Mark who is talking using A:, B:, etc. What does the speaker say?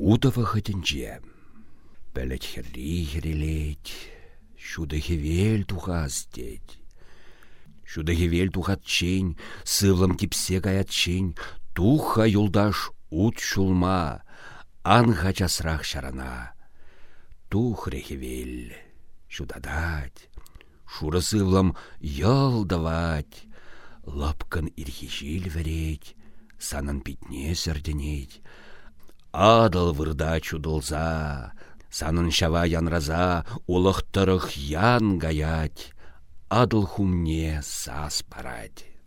A: Удова хытінже. Бәлет херри херелет, шуды хевел тухас дед. Шуды хевел тухат чень, сывлым кипсе гаят чень, туха юлдаш ут шулма, анға часрақ шарана. Тух рехевел, шудадать, сывлым ялдавать, лапкан ирхишил вереть, санын питне сәрденеть, Адыл вырда чудылза, санын шава янраза, улықтырық ян гаять, адыл хумне сас парать.